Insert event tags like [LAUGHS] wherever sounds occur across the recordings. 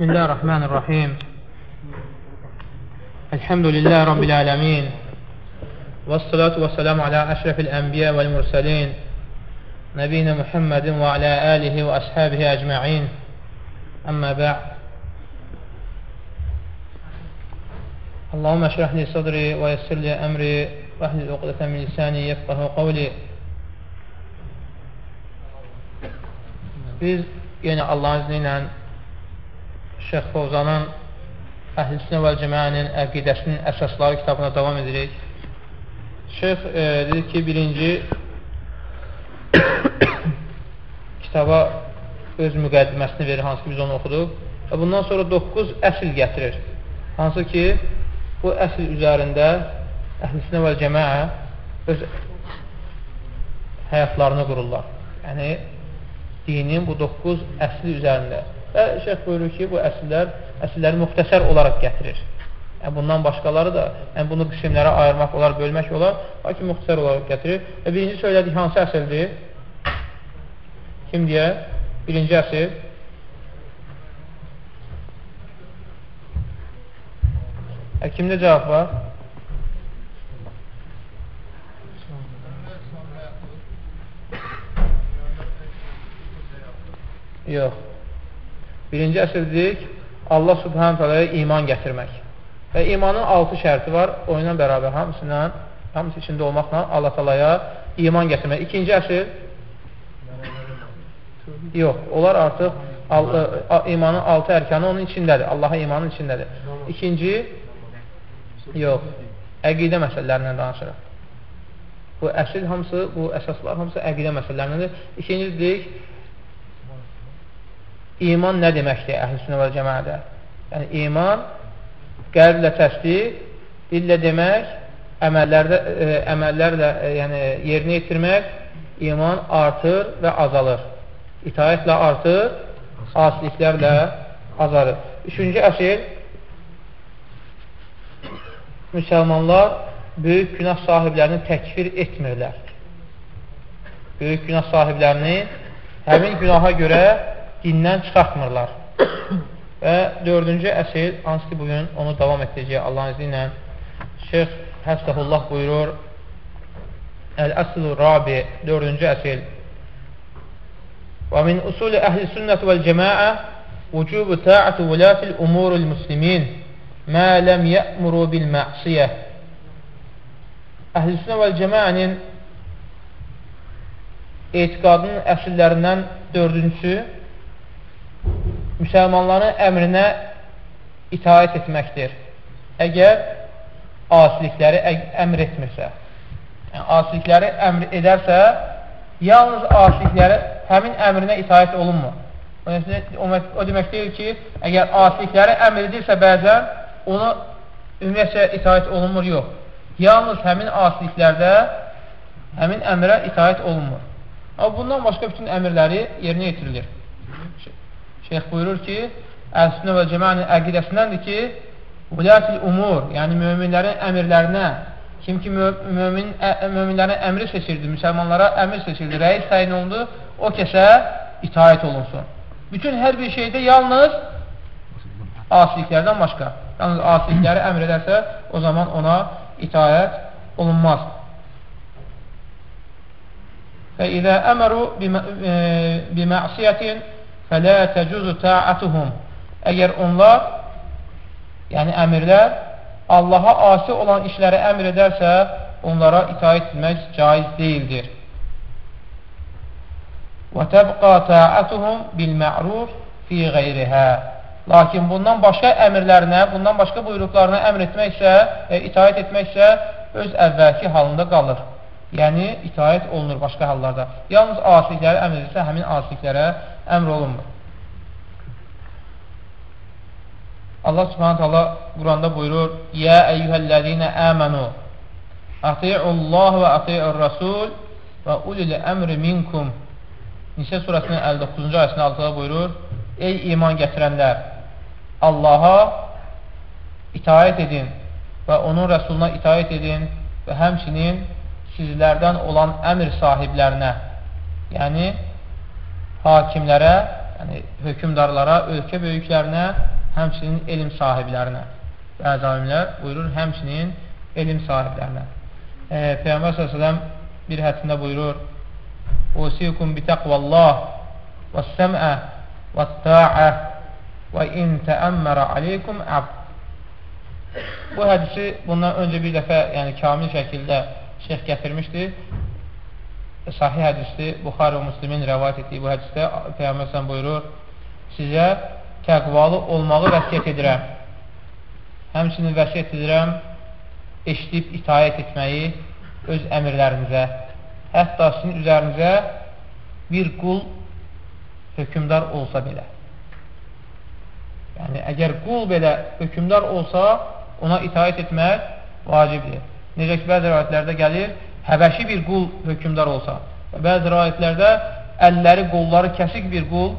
بسم الله الرحمن الرحيم. الحمد لله رب العالمين. والصلاة والسلام على أشرف الأنبياء والمرسلين نبينا محمد وعلى آله وأصحابه أجمعين. أما بعد. اللهم اشرح لي صدري ويسر لي أمري واحلل عقدة من لساني يفقه قولي. Biz yenə Allahın izni ilə Şeyx Fovzanın Əhl-i və Cəmənin əqidəsinin əsasları kitabına davam edirik. Şeyx e, dedi ki, birinci [COUGHS] kitaba öz müqəddiməsini verir, hansı ki biz onu oxuduq. Və bundan sonra 9 əsl gətirir. Hansı ki, bu əsl üzərində Əhl-i və Cəmə öz həyatlarını qururlar. Yəni, dinin bu 9 əsli üzərində. Və şeyh buyurur ki, bu əsillər, əsilləri müxtəsər olaraq gətirir. Yəni, bundan başqaları da, yəni bunu qismlərə ayırmaq olar, bölmək olar, lakin müxtəsər olaraq gətirir. Və birinci söylədik, hansı əsildir? Kim deyə? Birinci əsil. Ə, kimdə cavab var? Yox. Birinci əsrdik, Allah subhanət aləyə iman gətirmək. Və imanın altı şərti var, o ilə bərabər hamısından, hamısı içində olmaqla Allah talaya iman gətirmək. İkinci əsr, yox, onlar artıq al, ə, imanın altı ərkanı onun içindədir, Allaha imanın içindədir. İkinci, yox, əqidə məsələlərindən danışırıq. Bu əsl hamısı, bu əsaslar hamısı əqidə məsələlərindəndir. İkinci deyik, iman nə deməkdir əhl-i və cəmədə? Yəni, iman qəlblə təsdiq, dillə demək, əməllərdə, ə, e, əməllərlə ə, e, yəni, yerinə yetirmək, iman artır və azalır. İtayətlə artır, asiliklərlə azalır. Üçüncü əsr, müsəlmanlar böyük günah sahiblərini təkfir etmirlər. Böyük günah sahiblərini həmin günaha görə dindən çıxartmırlar. [COUGHS] Və dördüncü əsr, hansı ki, bugün onu davam etdirəcək Allahın izni ilə Şeyx Həstəhullah buyurur Əl-Əsl-ü Rabi, dördüncü əsr Və min usulü əhl-i sünnət vəl-cəmaə vücubu ta'atu vülatil umurul muslimin mə ləm yə'muru bil-məqsiyə Əhl-i sünnə vəl-cəmaənin etiqadının əsillərindən dördüncüsü müsəlmanların əmrinə itaət etməkdir. Əgər asilikləri əmr etmirsə, yəni, asilikləri əmr edərsə, yalnız asilikləri həmin əmrinə itaət olunmur. O, o demək deyil ki, əgər asilikləri əmr edirsə bəzən, ona ümumiyyətcə itaət olunmur, yox. Yalnız həmin asiliklərdə həmin əmrə itaət olunmur. Amma bundan başqa bütün əmirləri yerinə yetirilir. Şeyx buyurur ki, Əl-Sünnə və Cəmənin əqidəsindəndir ki, Ulətil umur, yəni möminlərin əmirlərinə, kim ki mömin, möminlərin əmri seçirdi, müsəlmanlara əmir seçirdi, rəis təyin olundu, o kəsə itaət olunsun. Bütün hər bir şeydə yalnız asiliklərdən başqa, yalnız asilikləri əmr edərsə, o zaman ona itaət olunmaz. Və idə əməru biməqsiyyətin fələ təcuzu ta'atuhum əgər onlar yəni əmirlər Allaha asi olan işləri əmr edərsə onlara itaət etmək caiz deyildir. və təbqa ta'atuhum bil ma'ruf fi qeyrihə lakin bundan başqa əmirlərinə bundan başqa buyruqlarına əmr etməksə e, itaət etməksə öz əvvəlki halında qalır. Yəni itaət olunur başqa hallarda. Yalnız asilikləri əmr edirsə həmin asiliklərə əmr olunmur. Allah subhanət hala Quranda buyurur Yə əyyuhəl-ləzinə əmənu Ati'ullah və ati'ur rasul və ulil əmri minkum Nisə surəsinin 59-cu ayəsində altıda buyurur Ey iman gətirənlər Allaha itaət edin və onun rəsuluna itaət edin və həmçinin sizlərdən olan əmr sahiblərinə yəni hakimlərə yəni hökümdarlara, ölkə böyüklərinə, həmçinin elm sahiblərinə. Bəzi alimlər buyurur, həmçinin elm sahiblərinə. E, Peyğəmbər s.ə.v bir hədisində buyurur, Usikum bitəqvallah və səmə və tə'ə və in təəmmərə aleykum əbd. Bu hədisi bundan öncə bir dəfə, yəni kamil şəkildə şeyh gətirmişdir. Sahih hədisdir. Buxar və Müslimin rəvayət etdiyi bu hədisdə Peyğəmbər buyurur, sizə təqvalı olmağı vəsiyyət edirəm. Həmçinin vəsiyyət edirəm eşidib itayət etməyi öz əmirlərinizə. Hətta sizin üzərinizə bir qul hökümdar olsa belə. Yəni, əgər qul belə hökümdar olsa, ona itayət etmək vacibdir. Necə ki, bəzi rəvayətlərdə gəlir, həbəşi bir qul hökümdar olsa və bəzi rəvayətlərdə əlləri, qolları kəsik bir qul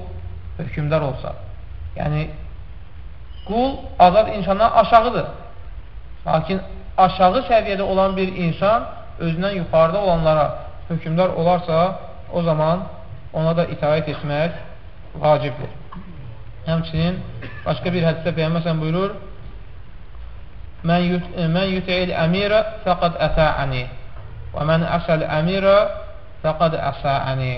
hökümdar olsa. Yəni, qul azad insandan aşağıdır. Lakin aşağı səviyyədə olan bir insan özündən yuxarıda olanlara hökümdar olarsa, o zaman ona da itaət etmək vacibdir. Həmçinin başqa bir hədisdə Peyyəməsən buyurur, Mən, yut mən yuti'il əmirə fəqad əsə'əni və mən əsəl əmirə fəqad əsə'əni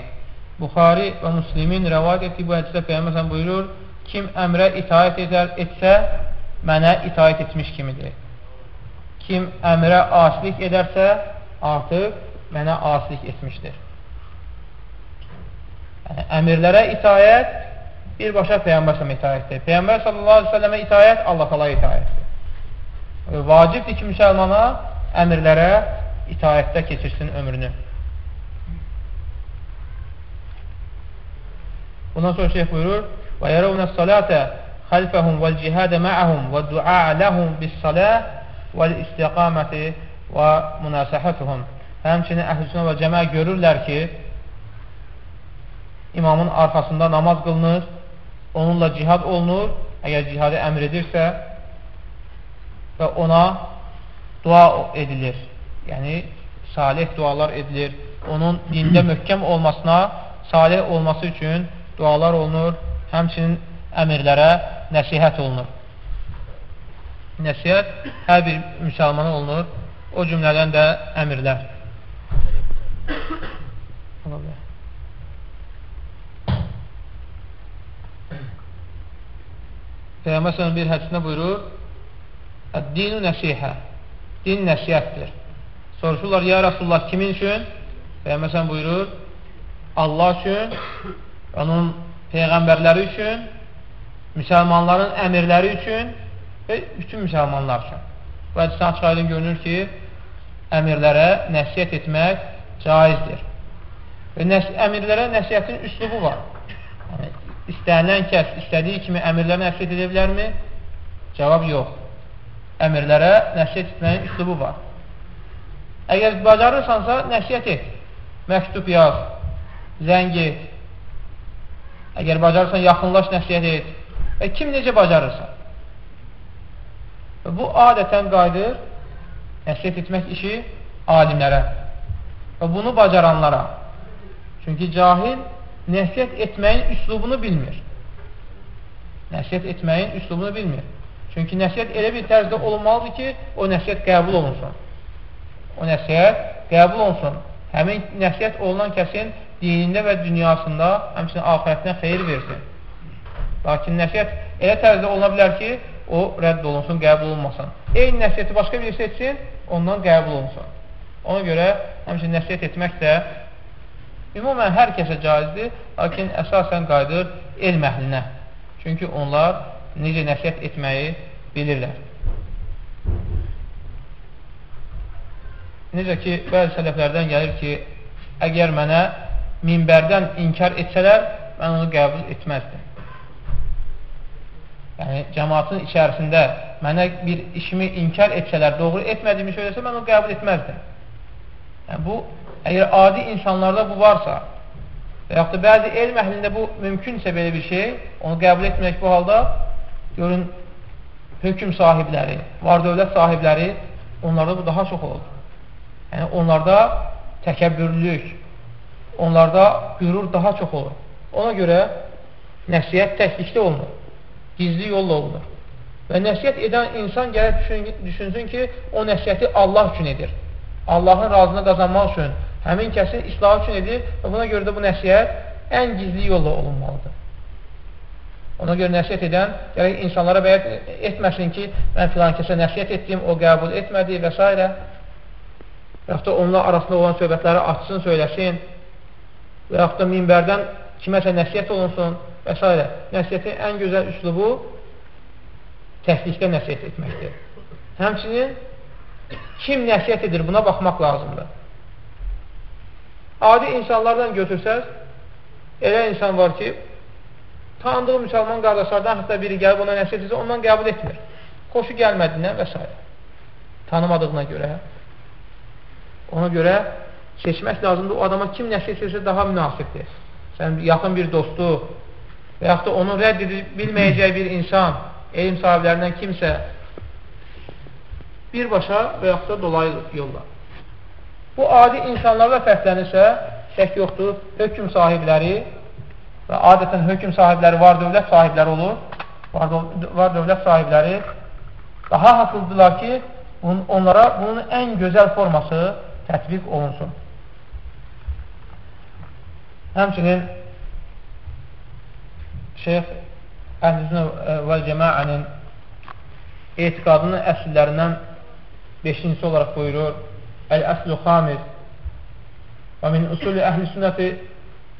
Buxari və Müslimin rəvad etdiyi bu hədisdə Peyyəməsən buyurur, kim əmrə itaət edər, etsə, mənə itaət etmiş kimidir. Kim əmrə asilik edərsə, artıq mənə asilik etmişdir. Yəni, əmirlərə itayət birbaşa Peyyambər sələmə itayətdir. Peyyambər sallallahu aleyhi sələmə itayət Allah Allah itayətdir. Vacibdir ki, müsəlmana əmirlərə itayətdə keçirsin ömrünü. Bundan sonra şeyh buyurur, وَيَرَوْنَ الصَّلَاةَ خَلْفَهُمْ وَالْجِهَادَ مَعَهُمْ وَالدُّعَاءَ لَهُمْ بِالصَّلَاةِ وَالْاِسْتِقَامَةِ وَمُنَاسَحَتُهُمْ Həmçinin əhl-i və cəmə görürlər ki, imamın arxasında namaz qılınır, onunla cihad olunur, əgər cihadı əmr edirsə və ona dua edilir. Yəni, salih dualar edilir. Onun dində [CLEARS THROAT] möhkəm olmasına, salih olması üçün dualar olunur, həmçinin əmirlərə nəsihət olunur. Nəsihət hər bir müsəlmana olunur, o cümlədən də əmirlər. Ola bilər. Peyğəmbər bir hədisində buyurur, Dinu nəsihə, din nəsihətdir. Soruşurlar, ya Rasulullah, kimin üçün? Peyğəmbər buyurur, Allah üçün, onun Peyğəmbərləri üçün, müsəlmanların əmirləri üçün və bütün müsəlmanlar üçün. Bu hədisdən açıq aydın görünür ki, əmirlərə nəsiyyət etmək caizdir. Və nəs əmirlərə nəsiyyətin üslubu var. Yəni, istənilən kəs istədiyi kimi əmirlərə nəsiyyət edə bilərmi? Cavab yox. Əmirlərə nəsiyyət etməyin üslubu var. Əgər bacarırsansa, nəsiyyət et. Məktub yaz, zəng et. Əgər bacarırsan, yaxınlaş, nəsiyyət et. Və kim necə bacarırsa. Və bu adətən qaydır nəsiyyət etmək işi alimlərə və bunu bacaranlara. Çünki cahil nəsiyyət etməyin üslubunu bilmir. Nəsiyyət etməyin üslubunu bilmir. Çünki nəsiyyət elə bir tərzdə olunmalıdır ki, o nəsiyyət qəbul olunsun. O nəsiyyət qəbul olunsun. Həmin nəsiyyət olunan kəsin dinində və dünyasında, həmçinin ahirətinə xeyir versin. Lakin nəsiyyət elə tərzdə oluna bilər ki, o rədd olunsun, qəbul olunmasın. Eyni nəsiyyəti başqa birisi etsin, ondan qəbul olunsun. Ona görə həmçinin nəsiyyət etmək də Ümumən hər kəsə caizdir, lakin əsasən qayıdır elm əhlinə. Çünki onlar necə nəsiyyət etməyi bilirlər. Necə ki, bəzi sələflərdən gəlir ki, əgər mənə minbərdən inkar etsələr, mən onu qəbul etməzdim. Yəni, cəmatın içərisində mənə bir işimi inkar etsələr, doğru etmədiyimi söyləsə, mən onu qəbul etməzdim. Yəni, bu Əgər adi insanlarda bu varsa və yaxud da bəzi elm əhlində bu mümkünsə belə bir şey, onu qəbul etmək bu halda görün, hökm sahibləri, var dövlət sahibləri, onlarda bu daha çox olur. Yəni, onlarda təkəbbürlük, onlarda qürur daha çox olur. Ona görə Nəsiyyət təklikdə olunur. Gizli yolla olunur. Və nəsiyyət edən insan gələk düşün, düşünsün ki, o nəsiyyəti Allah üçün edir. Allahın razını qazanmaq üçün, həmin kəsin islah üçün edir və buna görə də bu nəsiyyət ən gizli yolla olunmalıdır. Ona görə nəsiyyət edən, gələk insanlara bəyət etməsin ki, mən filan kəsə nəsiyyət etdim, o qəbul etmədi və s. Və yaxud da onlar arasında olan söhbətləri açsın, söyləsin və yaxud da minbərdən kiməsə nəsiyyət olunsun və s. Nəsiyyətin ən gözəl üslubu təhlikdə nəsiyyət etməkdir. Həmçinin kim nəsiyyət edir, buna baxmaq lazımdır. Adi insanlardan götürsəz, elə insan var ki, tanıdığı müsəlman qardaşlardan hətta biri gəlib ona nəsiyyət etsə, ondan qəbul etmir. Xoşu gəlmədiyindən və s. Tanımadığına görə. Ona görə seçmək lazımdır. O adama kim nəsiyyət etsə daha münasibdir. Sən yaxın bir dostu və yaxud da onu rədd edib bilməyəcək bir insan elm sahiblərindən kimsə birbaşa və yaxud da dolayı yolla. Bu adi insanlarla fərqlənirsə, şək yoxdur, hökm sahibləri və adətən hökm sahibləri var dövlət sahibləri olur, var, var dövlət sahibləri daha haqlıdırlar ki, onlara bunun ən gözəl forması tətbiq olunsun. Həmçinin Şeyx Əhlüsünə və cəmaənin etiqadının əsillərindən beşincisi olaraq buyurur Əl-əslu xamis və min usulü əhlüsünəti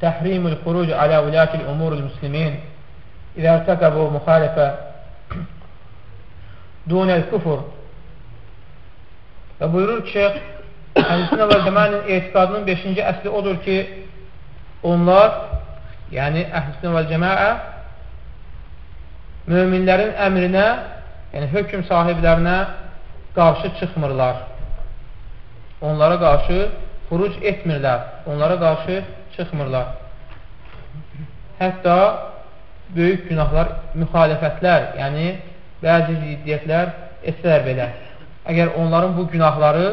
təhrimul xuruc alə vülatil umurul müslimin İzə ərtəqəbu müxalifə dunəl küfur və buyurur ki, Şeyx Əhlüsünə və cəmaənin etiqadının beşinci əsli odur ki, onlar, yəni Əhlüsünə və cəmaə möminlərin əmrinə, yəni hökm sahiblərinə qarşı çıxmırlar. Onlara qarşı xuruc etmirlər. Onlara qarşı çıxmırlar. Hətta böyük günahlar, müxalifətlər, yəni bəzi ziddiyyətlər etsələr belə. Əgər onların bu günahları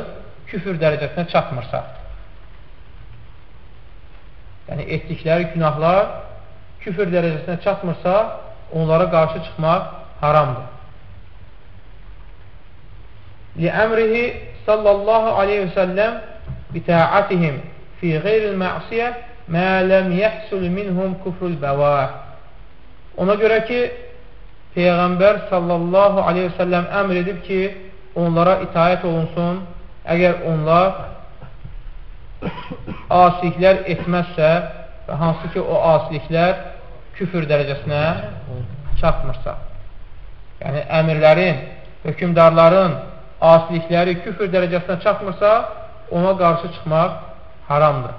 küfür dərəcəsinə çatmırsa, yəni etdikləri günahlar küfür dərəcəsinə çatmırsa, onlara qarşı çıxmaq haramdır. Liəmrihi sallallahu aleyhi və səlləm bitəatihim fi qeyril məqsiyə mə ləm yəhsul minhum kufrul bəvah. Ona görə ki, Peyğəmbər sallallahu aleyhi və səlləm əmr edib ki, onlara itayət olunsun, əgər onlar asiliklər etməzsə və hansı ki, o asiliklər küfür dərəcəsinə çatmırsa, yəni əmirlərin, hökumdarların asilikləri küfür dərəcəsinə çatmırsa, ona qarşı çıxmaq haramdır.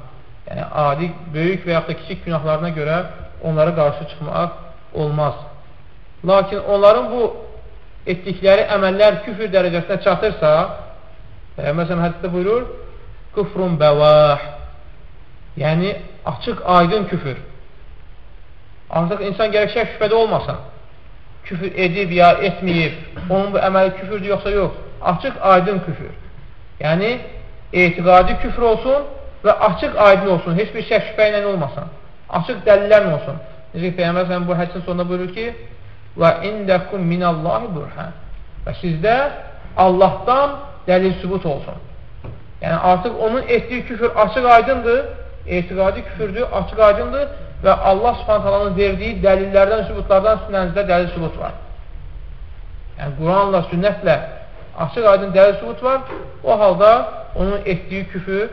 Yəni, adi, böyük və yaxud da kiçik günahlarına görə onlara qarşı çıxmaq olmaz. Lakin onların bu etdikləri əməllər küfür dərəcəsinə çatırsa, məsələn, hədisdə buyurur, küfrun bəvah, yəni açıq, aydın küfür. Ancaq insan gərək şək şübhədə olmasın. Küfür edib ya etməyib, onun bu əməli küfürdür yoxsa yox. Açıq, aydın küfür. Yəni, etiqadi küfür olsun və açıq, aydın olsun. Heç bir şək şübhə ilə olmasın. Açıq dəlillərlə olsun. Necə ki, Peyyəmbər səhəm bu hədisin sonunda buyurur ki, və indəkum minallahi burhən. Və sizdə Allahdan dəlil sübut olsun. Yəni, artıq onun etdiyi küfür açıq, aydındır, etiqadi küfürdür, açıq, aydındır və Allah subhantalanın verdiyi dəlillərdən, sübutlardan sinənizdə dəlil sübut var. Yəni, Quranla, sünnətlə açıq aydın dəlil sübut var, o halda onun etdiyi küfür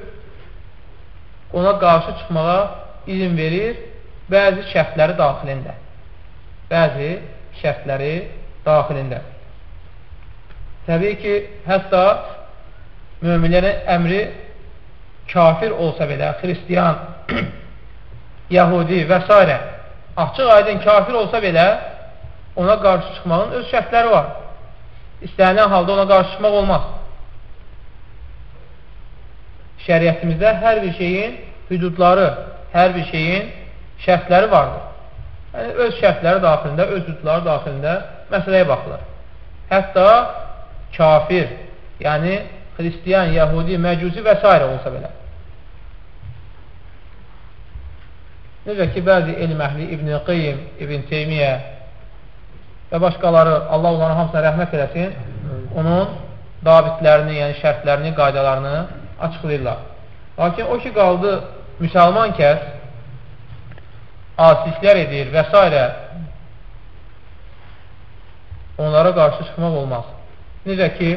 ona qarşı çıxmağa izin verir bəzi şərtləri daxilində. Bəzi şərtləri daxilində. Təbii ki, hətta müminlərin əmri kafir olsa belə, xristiyan [CLEARS THROAT] Yahudi və s. açıq aydın kafir olsa belə ona qarşı çıxmağın öz şərtləri var. İstənilən halda ona qarşı çıxmaq olmaz. Şəriətimizdə hər bir şeyin hüdudları, hər bir şeyin şərtləri vardır. Yəni, öz şərtləri daxilində, öz hüdudları daxilində məsələyə baxılır. Hətta kafir, yəni xristiyan, yahudi, məcuzi və s. olsa belə. Necə ki, bəzi elm əhli İbn-i Qeym, İbn Teymiyyə və başqaları, Allah onların hamısına rəhmət eləsin, onun dabitlərini, yəni şərtlərini, qaydalarını açıqlayırlar. Lakin o ki, qaldı müsəlman kəs asiliklər edir və s. onlara qarşı çıxmaq olmaz. Necə ki,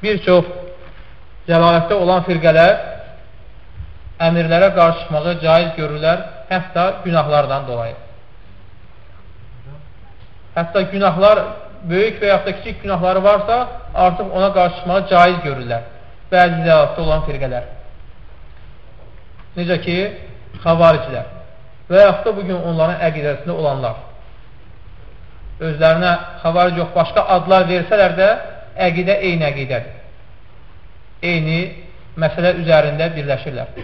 bir çox cəlalətdə olan firqələr əmirlərə qarşı çıxmağı caiz görürlər, hətta günahlardan dolayı. Hətta günahlar böyük və yaxud da kiçik günahları varsa, artıq ona qarşı çıxmağı caiz görürlər. Bəzi cəlalətdə olan firqələr. Necə ki, xavariclər və yaxud da bugün onların əqidəsində olanlar. Özlərinə xavaric yox, başqa adlar versələr də, əqidə eyni əqidədir. Eyni məsələ üzərində birləşirlər.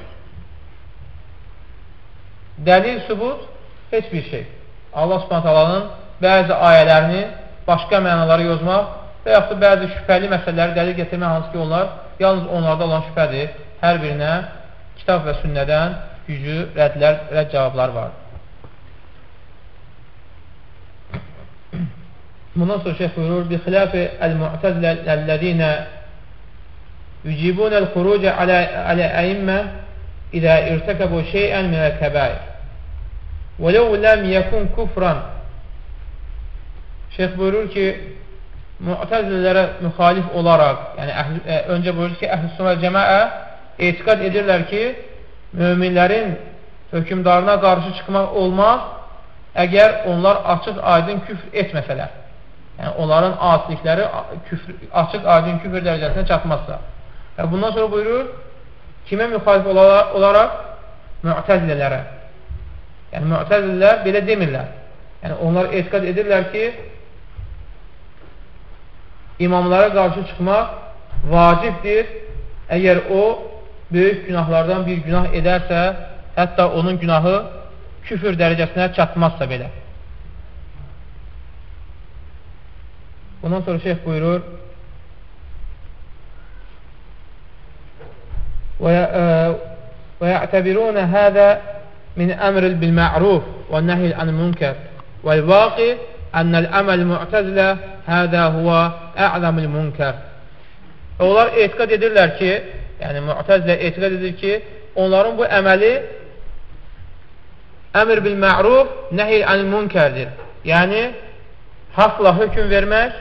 Dəlil, sübut heç bir şey. Allah subhanət bəzi ayələrini başqa mənaları yozmaq və yaxud da bəzi şübhəli məsələləri dəlil getirmək hansı ki, onlar yalnız onlarda olan şübhədir. Hər birinə kitab və sünnədən gücü, rədlər, rədd cavablar var. Bundan sonra şeyh buyurur, bi xilafi əl-mu'təzləl-ləzinə yücibunəl xurucə alə əimmə idə irtəkəbu şeyən minəl kəbair və ləv ləm yəkun kufran şeyh buyurur ki müətəzlilərə müxalif olaraq yəni əhl, ə, e, öncə buyurur ki əhl-i sünnə cəməə etiqad edirlər ki möminlərin hökümdarına qarşı çıxmaq olmaz əgər onlar açıq aydın küfr etməsələr yəni onların asilikləri küfr, açıq aydın küfr dərəcəsinə çatmazsa. Və bundan sonra buyurur, kimə müxalif olaraq? Müətəzilələrə. Yəni, müətəzilər belə demirlər. Yəni, onlar etiqat edirlər ki, imamlara qarşı çıxmaq vacibdir. Əgər o, böyük günahlardan bir günah edərsə, hətta onun günahı küfür dərəcəsinə çatmazsa belə. Bundan sonra şeyh buyurur ويعتبرون هذا من أمر بالمعروف والنهي عن المنكر والواقع أن الأمل المعتزلة هذا هو أعظم المنكر Onlar etiqad edirlər ki, yəni müətəzilə etiqad edir ki, onların bu əməli əmr bil məruf, nəhi anil münkərdir. Yəni, haqla hökum vermək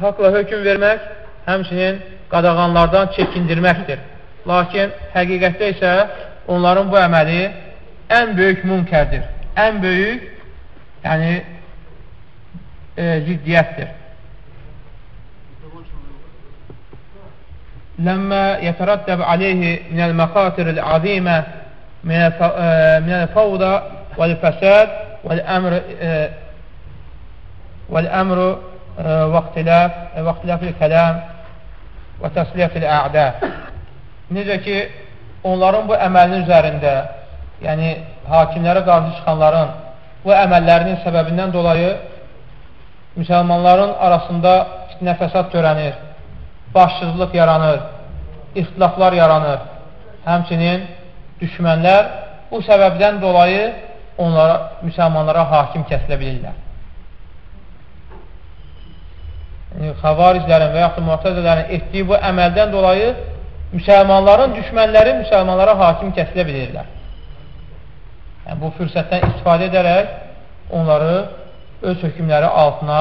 haqla hökum vermək, həmçinin qadağanlardan çəkindirməkdir. Lakin həqiqətdə isə onların bu əməli ən böyük münkərdir. Ən böyük yəni e, ziddiyyətdir. Ləmmə yətərəddəb aleyhi minəl məxatiril azimə minəl fəvda vəl-fəsəd vəl-əmr vəl-əmru vaxtilaf, vaxtilafil kələm və təsliyyətil ə'də. Necə ki, onların bu əməlinin üzərində, yəni hakimlərə qarşı çıxanların bu əməllərinin səbəbindən dolayı müsəlmanların arasında fitnə fəsad görənir, başsızlıq yaranır, ixtilaflar yaranır. Həmçinin düşmənlər bu səbəbdən dolayı onlara, müsəlmanlara hakim kəsilə bilirlər. Xavariclərin və yaxud da mühtəzələrin etdiyi bu əməldən dolayı müsəlmanların düşmənləri müsəlmanlara hakim kəsilə bilirlər. Yəni, bu fürsətdən istifadə edərək onları öz hökmləri altına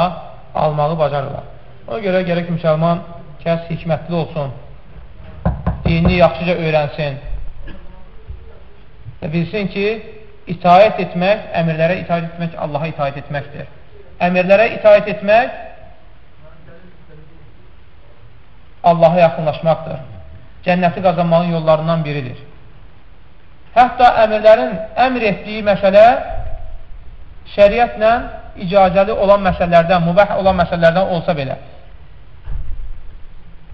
almağı bacarırlar. Ona görə gərək müsəlman kəs hikmətli olsun, dinini yaxşıca öyrənsin və bilsin ki, itaət etmək, əmirlərə itaət etmək Allaha itaət etməkdir. Əmirlərə itaət etmək Allaha yaxınlaşmaqdır. Cənnəti qazanmanın yollarından biridir. Hətta əmirlərin əmr etdiyi məsələ şəriətlə icazəli olan məsələlərdən, mübəh olan məsələlərdən olsa belə.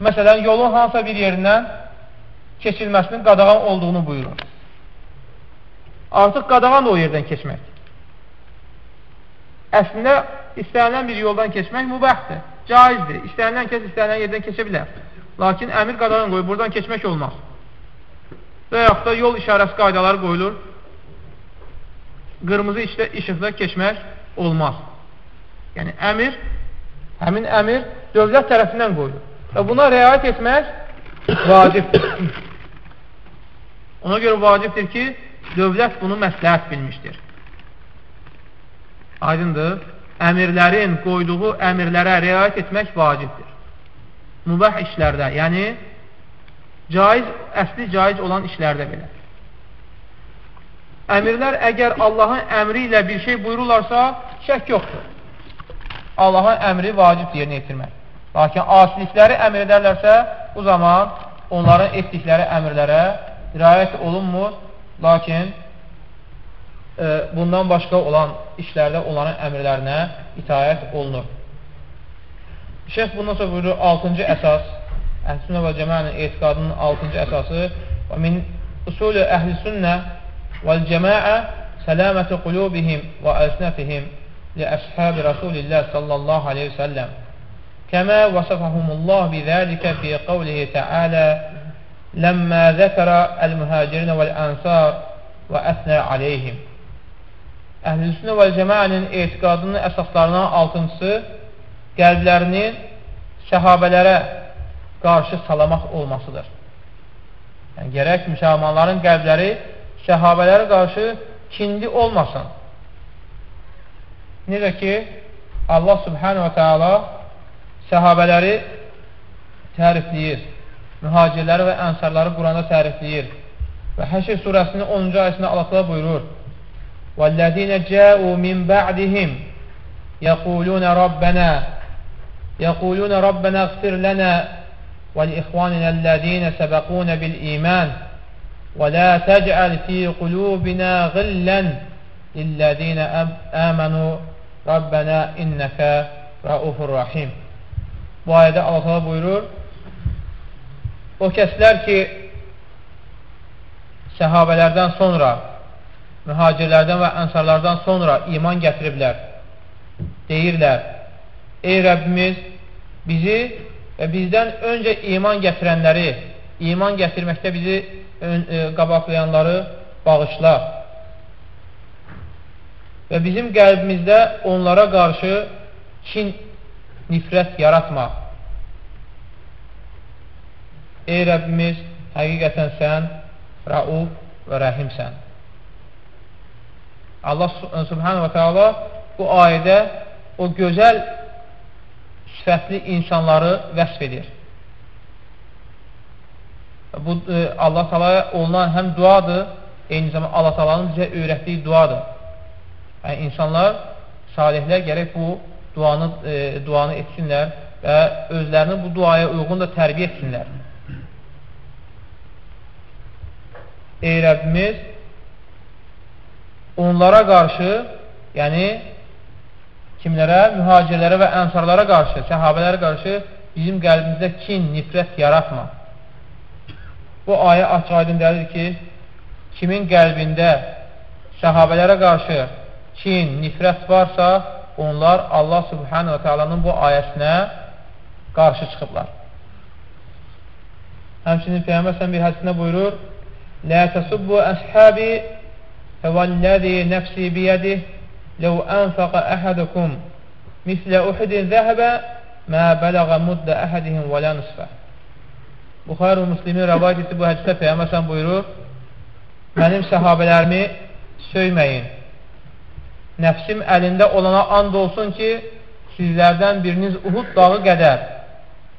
Məsələn, yolun hansısa bir yerindən keçilməsinin qadağan olduğunu buyurur. Artıq qadağan da o yerdən keçmək. Əslində, istənilən bir yoldan keçmək mübəhdir caizdir. İstənilən kəs istənilən yerdən keçə bilər. Lakin əmir qadağan qoyub, buradan keçmək olmaz. və yaxud da yol işarəsi qaydaları qoyulur. Qırmızı işlə, işıqda keçmək olmaz. Yəni, əmir, həmin əmir dövlət tərəfindən qoyulur. Və buna riayət etmək vacibdir. Ona görə vacibdir ki, dövlət bunu məsləhət bilmişdir. Aydındır. Əmirlərin qoyduğu əmirlərə riayət etmək vacibdir. Mübah işlərdə, yəni caiz, əsli caiz olan işlərdə belə. Əmirlər əgər Allahın əmri ilə bir şey buyururlarsa, şək yoxdur. Allahın əmri vacib yerinə yetirmək. Lakin asilikləri əmr edərlərsə, bu zaman onların etdikləri əmrlərə riayət olunmur. Lakin bundan başqa olan işlərdə onların əmrlərinə itayət olunur. Şeyh bundan sonra buyurur, 6-cı əsas, Əhl-Sünnə və Cəməənin etiqadının 6-cı əsası və min usulü Əhl-Sünnə vəl-Cəməə sələmətü qulubihim və əsnəfihim li əshəbi Rasulillah sallallahu aleyhi ve səlləm kəmə vəsəfəhumullah bizəlikə fi qavlihi təalə ləmmə zəkərə əl-mühəcirinə vəl-ənsar və əsnə aleyhim Əhl-Sünnə və Cəməənin etiqadının əsaslarından altıncısı qəlblərinin səhabələrə qarşı salamaq olmasıdır. Yəni, gərək müsəlmanların qəlbləri səhabələrə qarşı kindi olmasın. Necə ki, Allah subhanə və teala səhabələri tərifləyir, mühacirləri və ənsarları Quranda tərifləyir və Həşir surəsinin 10-cu ayəsində Allah buyurur وَالَّذِينَ جَاءُوا مِنْ بَعْدِهِمْ يَقُولُونَ رَبَّنَا يَقُولُونَ رَبَّنَا اغْفِرْ لَنَا ولإخواننا الذين سبقونا بالإيمان ولا تجعل في قلوبنا غلا للذين آمنوا Rabbənə innəkə rəufur rahim. Bu ayədə Allah buyurur, o kəslər ki, səhabələrdən sonra, mühacirlərdən və ənsarlardan sonra iman gətiriblər, deyirlər, ey Rəbbimiz, bizi və bizdən öncə iman gətirənləri, iman gətirməkdə bizi ön, e, qabaqlayanları bağışla və bizim qəlbimizdə onlara qarşı kin, nifrət yaratma. Ey Rəbbimiz, həqiqətən sən Rauf və Rəhimsən. Allah Subhanahu wa Taala bu ayədə o gözəl sifətli insanları vəsf edir. Bu, e, Allah talaya olunan həm duadır, eyni zamanda Allah talanın bizə öyrətdiyi duadır. Yəni, insanlar, salihlər gərək bu duanı, e, duanı etsinlər və özlərini bu duaya uyğun da tərbiyə etsinlər. Ey Rəbbimiz, onlara qarşı, yəni kimlərə? Mühacirlərə və ənsarlara qarşı, səhabələrə qarşı bizim qəlbimizdə kin, nifrət yaratma. Bu ayə açıq aydın dəlir ki, kimin qəlbində səhabələrə qarşı kin, nifrət varsa, onlar Allah subhanə və tealanın bu ayəsinə qarşı çıxıblar. Həmçinin Peyyəmbər sən bir hədisində buyurur, Lə təsubbu əshəbi fəvəlləzi nəfsi biyədih لو أنفق أحدكم مثل أحد ذهب ما bələğə muddə əhədihim və lə nisfə. Buxar və Müslimin rəvayət etdi bu hədisdə Peyyəməsən buyurur, mənim səhabələrimi söyməyin. Nəfsim əlində olana and olsun ki, sizlərdən biriniz Uhud dağı qədər,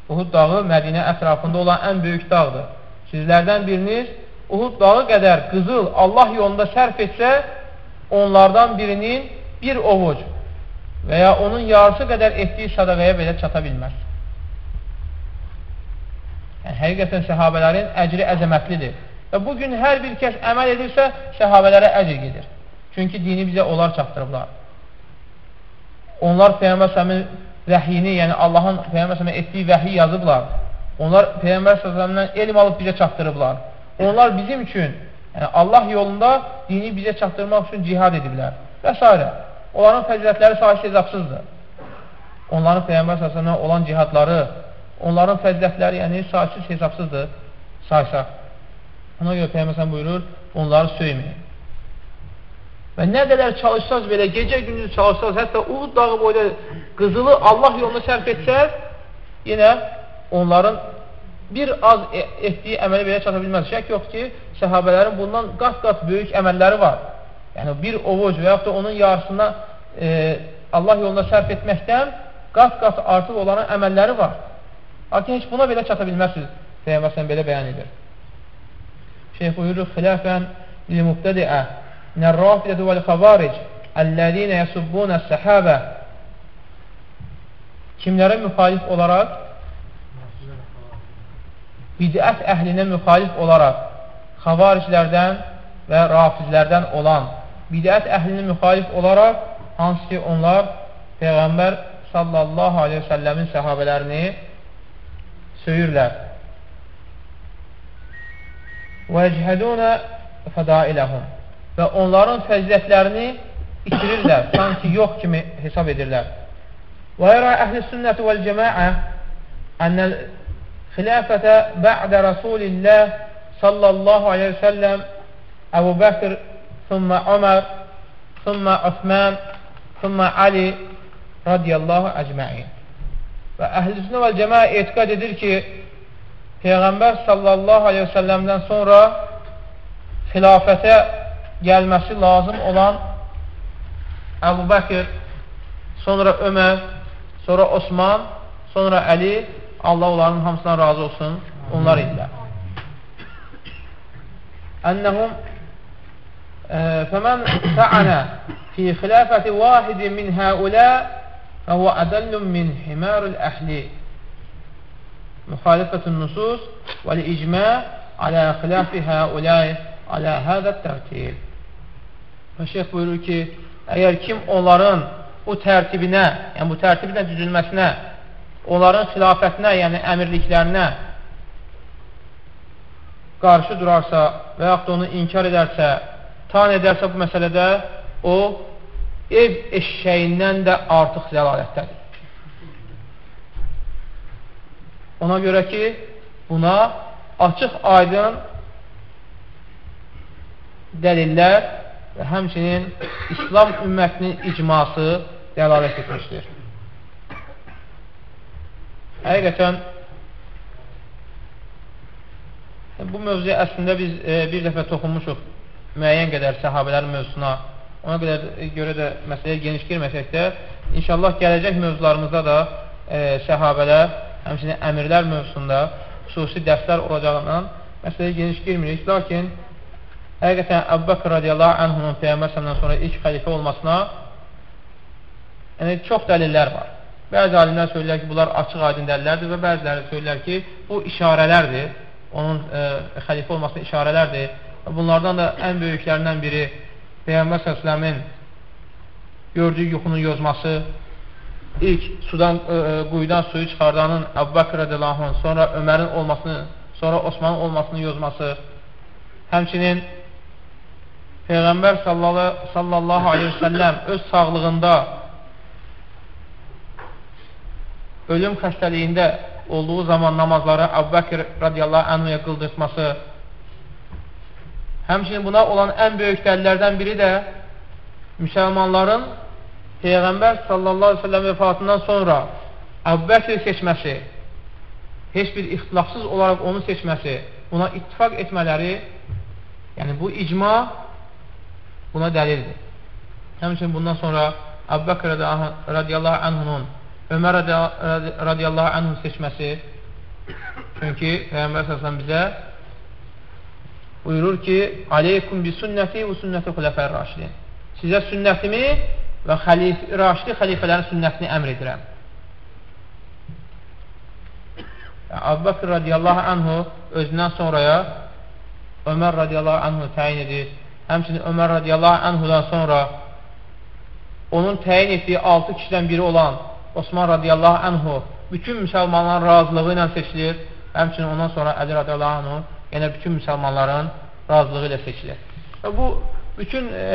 Uhud dağı Mədinə ətrafında olan ən böyük dağdır. Sizlərdən biriniz Uhud dağı qədər qızıl Allah yolunda sərf etsə, onlardan birinin bir ovuc və ya onun yarısı qədər etdiyi sadaqaya belə çata bilməz. Yəni, həqiqətən səhabələrin əcri əzəmətlidir. Və bugün hər bir kəs əməl edirsə, səhabələrə əcr gedir. Çünki dini bizə onlar çatdırıblar. Onlar Peyyəmbər səmin vəhiyini, yəni Allahın Peyyəmbər səmin etdiyi vəhiy yazıblar. Onlar Peyyəmbər səmin elm alıb bizə çatdırıblar. Onlar bizim üçün, yəni Allah yolunda dini bizə çatdırmaq üçün cihad ediblər və s. Onların fəzilətləri sahisi hesabsızdır. Onların Peyyəmbər səsələ olan cihadları, onların fəzilətləri, yəni sahisiz hesabsızdır, saysaq. Ona görə Peyyəməsən buyurur, onları söyməyin. Və nə qədər çalışsaz belə, gecə gündüz çalışsaz, hətta Uğud dağı boyda qızılı Allah yoluna sərf etsəz, yenə onların bir az e, etdiyi əməli belə çata bilməz. Şək yox ki, səhabələrin bundan qat-qat böyük əməlləri var. Yəni, bir ovuc və yaxud da onun yarısına e, Allah yolunda sərf etməkdən qat-qat artıq olan əməlləri var. Lakin heç buna belə çata bilməzsiniz. Peyyəməsən belə bəyan edir. Şeyh buyurur, xilafən li-mübtədiə nər-rafidədə vəl-xavaric əlləzinə yəsubbunə səhabə kimlərə müxalif olaraq bidət əhlinə müxalif olaraq xavariclərdən və rafizlərdən olan bidət əhlinə müxalif olaraq hansı ki onlar Peyğəmbər sallallahu aleyhi ve səlləmin səhabələrini söyürlər. Və əchədunə fədailəhum və onların fəzilətlərini itirirlər, [COUGHS] sanki yox kimi hesab edirlər. Və yərə əhl-i sünnəti vəl-cəmaə ənəl خلافة بعد رسول الله صلى الله عليه وسلم أبو بكر ثم عمر ثم عثمان ثم Ali radiyallahu əcməin. Və əhl-i və cəməə etiqad edir ki, Peyğəmbər sallallahu aleyhi ve səlləmdən sonra xilafətə gəlməsi lazım olan Əbu Bəkir, sonra Ömər, sonra Osman, sonra Əli Allah onların hamısından razı olsun, onlar idilər. Ənəhum fəmən fəanə fi xilafəti vahidin min həulə fəhvə ədəllun min himarul əhli müxalifətün nusus və icmə alə xilafi həuləy alə hədə tərtib. Və şeyh buyurur ki, əgər kim onların bu tərtibinə, yəni bu tərtibinə düzülməsinə onların xilafətinə, yəni əmirliklərinə qarşı durarsa və yaxud da onu inkar edərsə, tan edərsə bu məsələdə o ev eşşəyindən də artıq zəlalətdədir. Ona görə ki, buna açıq aydın dəlillər və həmçinin İslam ümmətinin icması dəlalət etmişdir. Həqiqətən bu mövzuya əslində biz e, bir dəfə toxunmuşuq müəyyən qədər səhabələrin mövzusuna. Ona qədər e, görə də məsələyə geniş girməsək də, inşallah gələcək mövzularımızda da e, səhabələr, həmçinin əmirlər mövzusunda xüsusi dərslər olacağından məsələyə geniş girmirik. Lakin həqiqətən Əbu Bakır radiyallahu anhunun Peyyəmbər sonra ilk xəlifə olmasına yəni, çox dəlillər var. Bəzi alimlər söyləyər ki, bunlar açıq aydın dəlillərdir və bəziləri söyləyər ki, bu işarələrdir, onun e, xəlifə olmasına işarələrdir. Bunlardan da ən böyüklərindən biri Peyğəmbər s.ə.v-in gördüyü yuxunun yozması, ilk sudan, e, e quyudan suyu çıxardanın Əbu Bakr rədəlahın, sonra Ömərin olmasını, sonra Osmanın olmasını yozması, həmçinin Peyğəmbər sallallahu aleyhi ve səlləm öz sağlığında ölüm xəstəliyində olduğu zaman namazları Əbbəkir radiyallahu anhuya qıldırtması, həmçinin buna olan ən böyük dəlillərdən biri də müsəlmanların Peyğəmbər sallallahu aleyhi ve sellem vefatından sonra Əbbəkir seçməsi, heç bir ixtilafsız olaraq onu seçməsi, buna ittifak etmələri, yəni bu icma buna dəlildir. Həmçinin bundan sonra Əbbəkir radiyallahu anhunun Ömər radiyallahu anhın seçməsi. Çünki Peyğəmbər səslən bizə buyurur ki aleykum bi sünnəti və sünnəti xulafər raşidin sizə sünnətimi və xəlif raşidi xəlifələrin sünnətini əmr edirəm. Abu Bakr radiyallahu anhu özündən sonraya Ömər radiyallahu anhu təyin edir. Həmçinin Ömər radiyallahu anhudan sonra onun təyin etdiyi 6 kişidən biri olan Osman radiyallahu anhu bütün müsəlmanların razılığı ilə seçilir. Həmçinin ondan sonra Əli radiyallahu anhu yenə bütün müsəlmanların razılığı ilə seçilir. Və bu bütün e,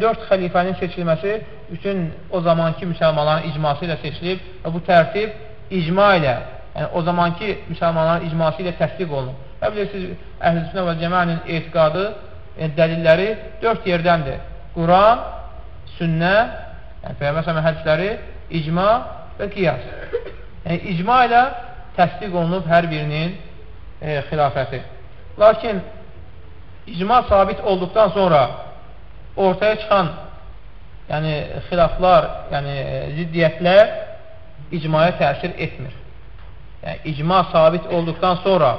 dörd xəlifənin seçilməsi bütün o zamanki müsəlmanların icması ilə seçilib və bu tərtib icma ilə, yəni o zamanki müsəlmanların icması ilə təsdiq olunub. Və bilirsiniz, əhl-i və cəmənin etiqadı, yəni dəlilləri dörd yerdəndir. Quran, sünnə, yəni Peyyəməsəmə hədisləri, icma və qiyas. [LAUGHS] Yəni, icma ilə təsdiq olunub hər birinin e, xilafəti. Lakin icma sabit olduqdan sonra ortaya çıxan yəni, xilaflar, yəni ziddiyyətlər icmaya təsir etmir. Yəni, icma sabit olduqdan sonra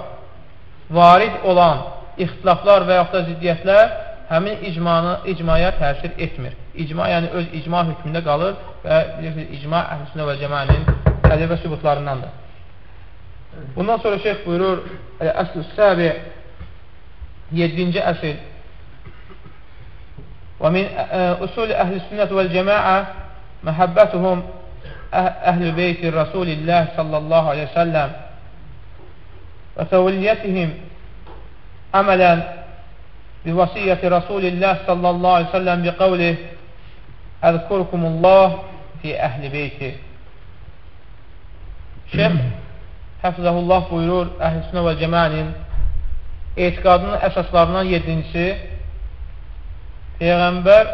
varid olan ixtilaflar və yaxud da ziddiyyətlər həmin icmanı, icmaya təsir etmir. İcma, yəni öz icma hökmündə qalır və bilirsiniz, icma əhlüsünə və cəmənin tədbir və sübutlarındandır. Bundan sonra şeyx buyurur, əsl-ü səbi 7-ci əsr və min usul əhlüsünnət və cəməə məhəbbətuhum əhl-i beyti Rasulillah sallallahu aleyhi ve sellem və təvəliyyətihim əmələn بوصية رسول الله صلى الله عليه وسلم بقوله أذكركم الله في أهل بيته Şeyh Həfzəhullah buyurur Əhl-i və Cəmənin etiqadının əsaslarından yedincisi Peyğəmbər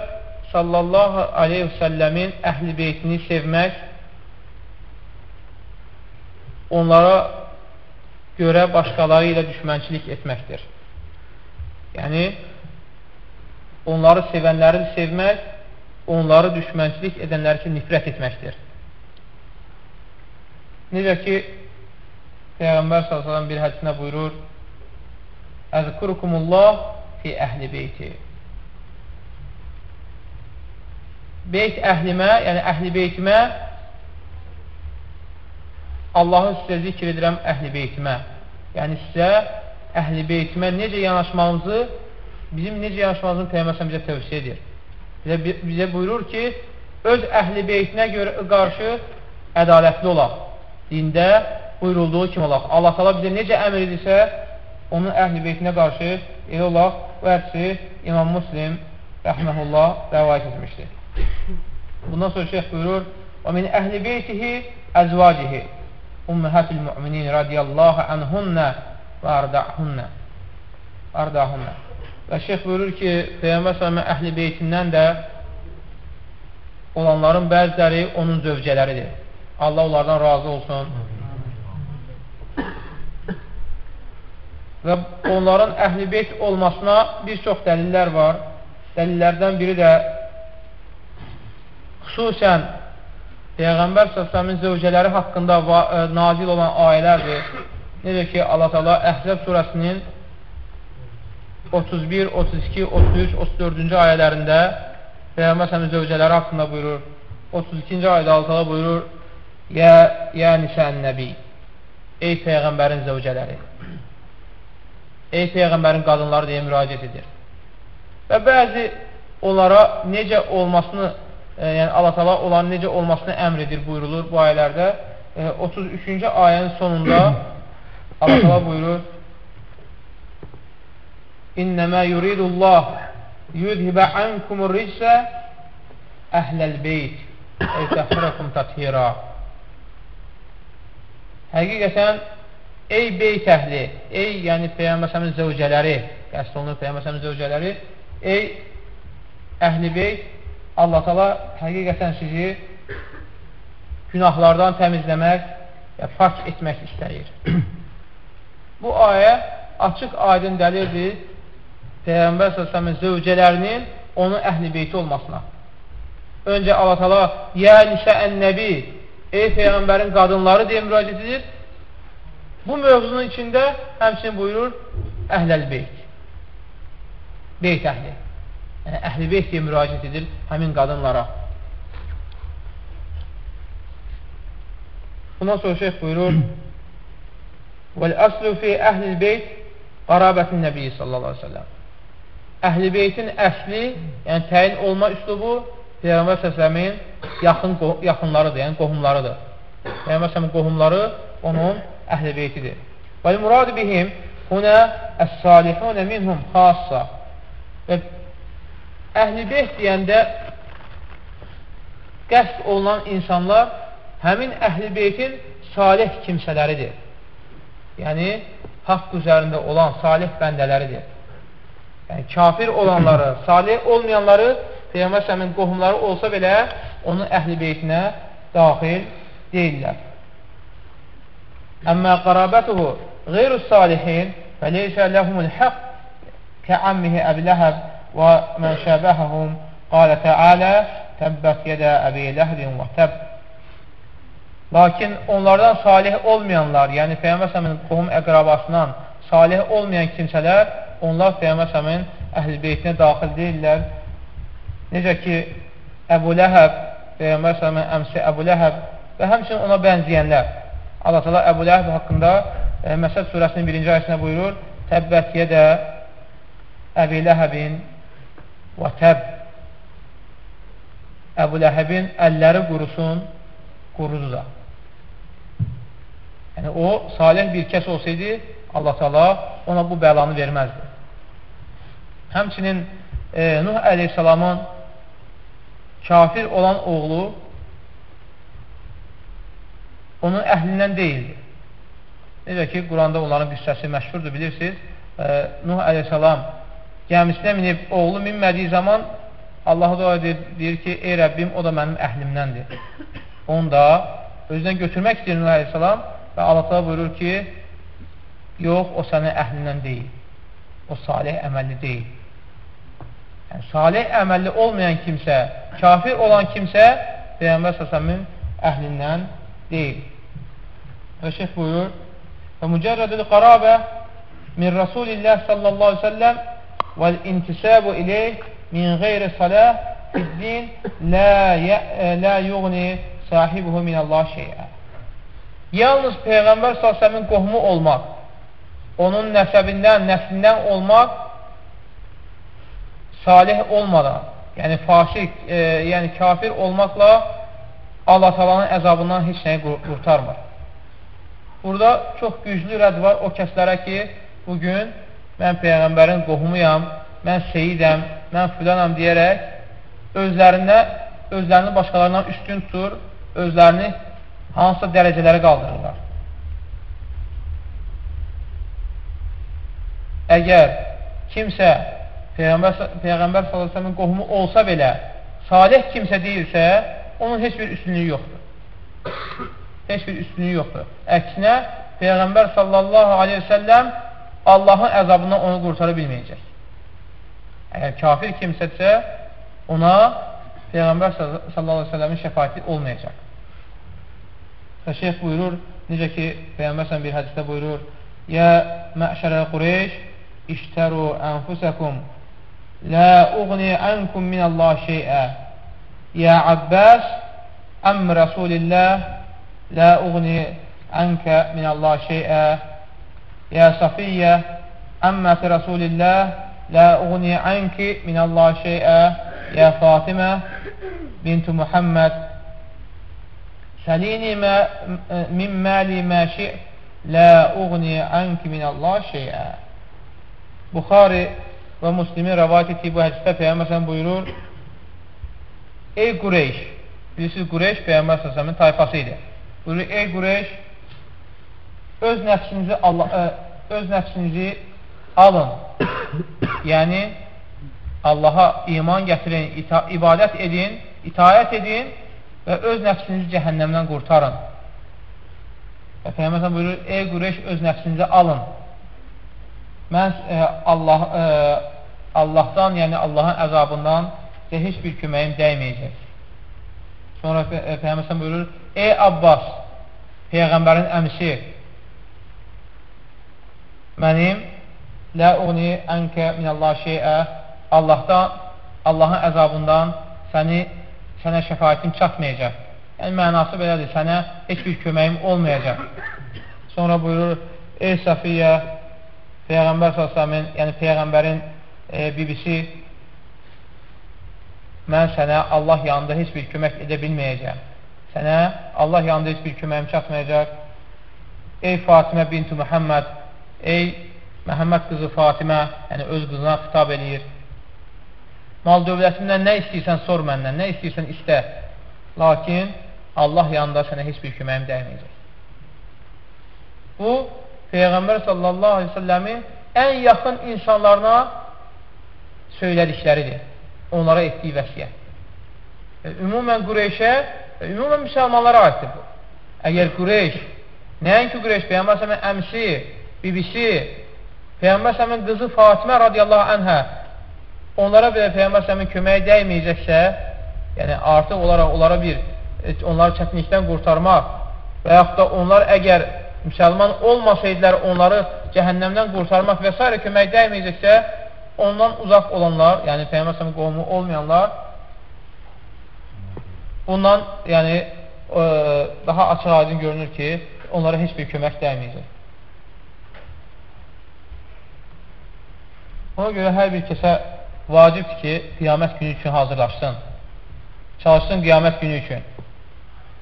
sallallahu aleyhi və səlləmin əhl-i beytini sevmək onlara görə başqaları ilə düşmənçilik etməkdir. Yəni, onları sevənləri sevmək, onları düşmənçilik edənləri ki, nifrət etməkdir. Necə ki, Peyğəmbər s.ə.v bir hədisində buyurur, Əzkurukumullah fi əhli beyti. Beyt əhlimə, yəni əhli beytimə Allahın sizə zikr edirəm əhli beytimə. Yəni sizə əhl-i beytimə necə yanaşmamızı, bizim necə yanaşmamızın Peyyəməsən bizə tövsiyə edir. Bizə, bizə buyurur ki, öz əhl-i beytinə görə, qarşı ədalətli olaq. Dində buyurulduğu kimi olaq. Allah tala bizə necə əmr edirsə, onun əhl-i beytinə qarşı elə olaq. Bu hədisi İmam Muslim rəhməhullah rəvayət etmişdir. Bundan sonra şeyh buyurur, və min əhl-i beytihi əzvacihi Ümməhətil müminin radiyallahu anhunnə və ardahunna. Ardahunna. Və şeyx buyurur ki, Peyyəmbər sələmə əhli beytindən də olanların bəziləri onun zövcələridir. Allah onlardan razı olsun. Və onların əhl-i beyt olmasına bir çox dəlillər var. Dəlillərdən biri də xüsusən Peyğəmbər s.ə.v-in zövcələri haqqında e, nazil olan ayələrdir. Necə ki, Allah Teala Əhzəb surəsinin 31, 32, 33, 34-cü ayələrində Peyğəmbər səmin zövcələri haqqında buyurur. 32-ci ayədə Allah Teala buyurur: "Ya ya nisən nəbi" Ey peyğəmbərin zövcələri. Ey peyğəmbərin qadınları deyə müraciət edir. Və bəzi onlara necə olmasını, e, yəni Allah Teala onların necə olmasını əmr edir buyurulur bu ayələrdə. E, 33-cü ayənin sonunda [CLEARS THROAT] Allah təala buyurur: İnnəmə yuridullah yudhibə ankumur ricsə əhləl beyt. Ey təxirakum tathira. Həqiqətən ey beyt əhli, ey yəni Peyğəmbərsəmin zövcələri, qəsd olunur Peyğəmbərsəmin zövcələri, ey əhli beyt, Allah tala həqiqətən sizi günahlardan təmizləmək və pak etmək istəyir. Bu ayə açıq aydın dəlildir Peyğəmbər s.ə.v-in zövcələrinin onun əhli beyti olmasına. Öncə Allah tala, Yə nisə ən-nəbi, ey Peyğəmbərin qadınları deyə müraciət edir. Bu mövzunun içində həmçinin buyurur, əhləl beyt. Beyt əhli. Yəni, əhli beyt deyə müraciət edir həmin qadınlara. Bundan sonra şeyh buyurur, Vəl-əslu fi əhlil beyt qarabətin nəbiyyi sallallahu aleyhi ve sellem. Əhl-i beytin əsli, yəni təyin olma üslubu Peyğəmbər səsləmin yaxın, yaxınlarıdır, yəni qohumlarıdır. Peyğəmbər səsləmin qohumları onun əhl-i beytidir. Vəl-murad bihim hunə əs-salihunə minhum xassa. Və əhl-i beyt deyəndə qəsd olunan insanlar həmin əhl-i beytin salih kimsələridir. Yəni, haqq üzərində olan salih bəndələridir. Yəni, kafir olanları, [CLEARS THROAT] salih olmayanları Peyğəmbər səmin qohumları olsa belə onun əhl-i beytinə daxil deyirlər. Əmmə qarabətuhu qeyru salihin və leysə ləhumul haqq kəammihi əbləhəb və mən şəbəhəhum qalə təalə təbbət yedə əbi ləhvin və təbb Lakin onlardan salih olmayanlar, yəni Peyğəmbər səmin qohum əqrabasından salih olmayan kimsələr, onlar Peyğəmbər səmin əhl-i beytinə daxil deyirlər. Necə ki, Əbu Ləhəb, Peyğəmbər səmin əmsi Əbu Ləhəb və həmçinin ona bənziyənlər. Allah təala Əbu Ləhəb haqqında e, Məsəd surəsinin birinci ayəsində buyurur, Təbbət yedə Əbi Ləhəbin və təbb Əbu Ləhəbin əlləri qurusun, qurudu da. Yəni, o, salih bir kəs olsaydı, Allah Teala ona bu bəlanı verməzdi. Həmçinin e, Nuh əleyhissalamın kafir olan oğlu onun əhlindən deyildi. Necə ki, Quranda onların qüssəsi məşhurdur, bilirsiniz. E, Nuh əleyhissalam gəmisinə minib oğlu minmədiyi zaman Allah dua edir, deyir ki, ey Rəbbim, o da mənim əhlimdəndir. Onu da özündən götürmək istəyir Nuh əleyhissalam Və Allah buyurur ki, yox, o sənin əhlindən deyil. O salih əməlli deyil. Yəni, salih əməlli olmayan kimsə, kafir olan kimsə Peyyambər səsəmin əhlindən deyil. Və şeyh buyurur, və mücərrədül qarabə min Rasulillah sallallahu aleyhi ve sellem vəl intisabu ileyh min qeyri salah fiddin la, la yuğni sahibuhu minallah şeyə. Yalnız Peyğəmbər s.ə.v-in qohumu olmaq, onun nəsəbindən, nəslindən olmaq salih olmadan, yəni faşik, e, yəni kafir olmaqla Allah talanın əzabından heç nəyi qurtarmır. Burada çox güclü rədd var o kəslərə ki, bugün mən Peyğəmbərin qohumuyam, mən seyidəm, mən filanam deyərək özlərinə, özlərini başqalarından üstün tutur, özlərini hansısa dərəcələri qaldırırlar. Əgər kimsə Peyğəmbər, Peyğəmbər s.ə.v-in qohumu olsa belə salih kimsə deyilsə, onun heç bir üstünlüyü yoxdur. heç bir üstünlüyü yoxdur. Əksinə, Peyğəmbər sallallahu aleyhi ve səlləm Allahın əzabından onu qurtara bilməyəcək. Əgər kafir kimsədirsə, ona Peyğəmbər sallallahu aleyhi ve səlləmin şəfayəti olmayacaq. Və şeyx buyurur, necə ki, Peyyəmbərsən bir hədisdə buyurur, Yə məşərə Qureyş, iştəru ənfusəkum, lə uğni ənkum minəllah şeyə, Yə Abbas, əm Rəsulillah, lə uğni ənkə minəllah şeyə, Yə Safiyyə, əmməti Rəsulillah, lə uğni ənki minəllah şeyə, Yə Fatimə, bintu Muhammed, Səlini mə, min məli mə şi' Lə uğni anki minəllah şeyə Buxari və Müslimin rəvayət etdiyi bu hədisdə Peyyəmbər buyurur Ey Qureyş Bilirsiniz, Qureyş Peyyəmbər səsəmin tayfası idi. Buyurur, ey Qureyş öz nəfsinizi, Allah, ə, öz nəfsinizi alın. yəni, Allaha iman gətirin, ita ibadət edin, itayət edin və öz nəfsinizi cəhənnəmdən qurtarın. Və Peyyəməsən buyurur, ey Qureyş, öz nəfsinizi alın. Mən e, Allah, e, Allahdan, yəni Allahın əzabından sizə heç bir köməyim dəyməyəcək. Sonra e, Peyyəməsən buyurur, ey Abbas, Peyğəmbərin əmsi, mənim lə uğni ənkə minəllah şeyə Allahdan, Allahın əzabından səni sənə şəfayətim çatmayacaq. Yəni, mənası belədir, sənə heç bir köməyim olmayacaq. Sonra buyurur, ey Səfiyyə, Peyğəmbər s.ə.v-in, yəni Peyğəmbərin e, bibisi, mən sənə Allah yanında heç bir kömək edə bilməyəcəm. Sənə Allah yanında heç bir köməyim çatmayacaq. Ey Fatimə binti Muhammed, ey Məhəmməd qızı Fatimə, yəni öz qızına xitab eləyir. Mal dövlətindən nə istəyirsən sor məndən, nə istəyirsən istə. Lakin Allah yanında sənə heç bir köməyim dəyməyəcək. Bu, Peyğəmbər sallallahu aleyhi ve səlləmi ən yaxın insanlarına söylədikləridir. Onlara etdiyi vəsiyyət. E, ümumən Qureyşə, e, ümumən müsəlmanlara aiddir bu. Əgər Qureyş, nəinki Qureyş, Peyğəmbər sələmin əmsi, bibisi, Peyğəmbər sələmin qızı Fatimə radiyallahu anhə onlara belə Peyğəmbər sələmin köməyi dəyməyəcəksə, yəni artıq olaraq onlara bir e, onları çətinlikdən qurtarmaq və yaxud da onlar əgər müsəlman olmasaydılar onları cəhənnəmdən qurtarmaq və s. kömək dəyməyəcəksə, ondan uzaq olanlar, yəni Peyğəmbər sələmin qohumu olmayanlar bundan yəni ə, daha açıq aydın görünür ki, onlara heç bir kömək dəyməyəcək. Ona görə hər bir kəsə vacibdir ki, qiyamət günü üçün hazırlaşsın. Çalışsın qiyamət günü üçün.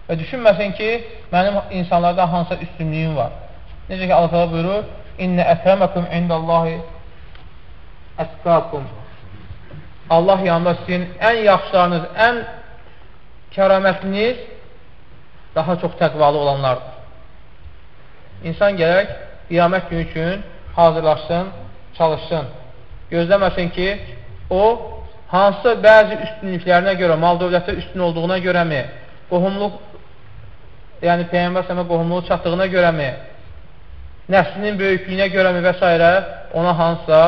Və düşünməsin ki, mənim insanlarda hansısa üstünlüyüm var. Necə ki, Allah buyurur: "İnnə əkrəməkum indallahi əsqakum." Allah yanında sizin ən yaxşılarınız, ən kəramətliniz daha çox təqvalı olanlardır. İnsan gərək qiyamət günü üçün hazırlaşsın, çalışsın. Gözləməsin ki, o hansı bəzi üstünlüklərinə görə, mal dövlətdə üstün olduğuna görəmi, qohumluq, yəni Peyyəmbər sələmə qohumluğu çatdığına görəmi, nəslinin böyüklüyünə görəmi və s. ona hansısa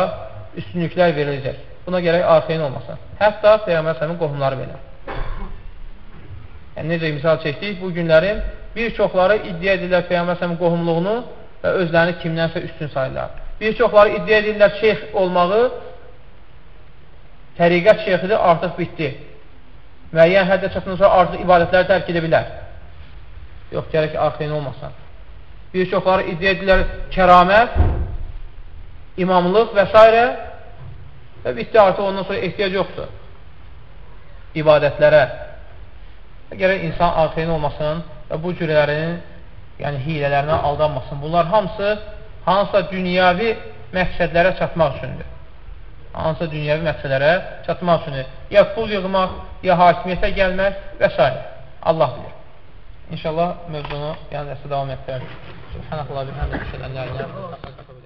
üstünlüklər veriləcək. Buna gərək arxeyin olmasın. Hətta Peyyəmbər sələmin qohumları belə. Yəni, necə misal çəkdik, bu günlərin bir çoxları iddia edirlər Peyyəmbər sələmin qohumluğunu və özlərini kimdənsə üstün sayırlar. Bir çoxları iddia edirlər şeyx olmağı, təriqət şeyxidir, artıq bitdi. Müəyyən həddə çatından sonra artıq ibadətləri tərk edə bilər. Yox, gərək arxeyin olmasın. Bir çoxları iddia edirlər kəramət, imamlıq və s. və bitdi artıq ondan sonra ehtiyac yoxdur ibadətlərə. Gərək insan arxeyin olmasın və bu cürlərin yəni hilələrinə aldanmasın. Bunlar hamısı hansısa dünyavi məqsədlərə çatmaq üçündür. Hansısa dünyavi məqsədlərə çatmaq üçündür. Ya pul yığmaq, ya hakimiyyətə gəlmək və s. Allah bilir. İnşallah mövzunu yəni dəstə davam etdirək. Subhanallah, bihamdə, şədən, la ilə,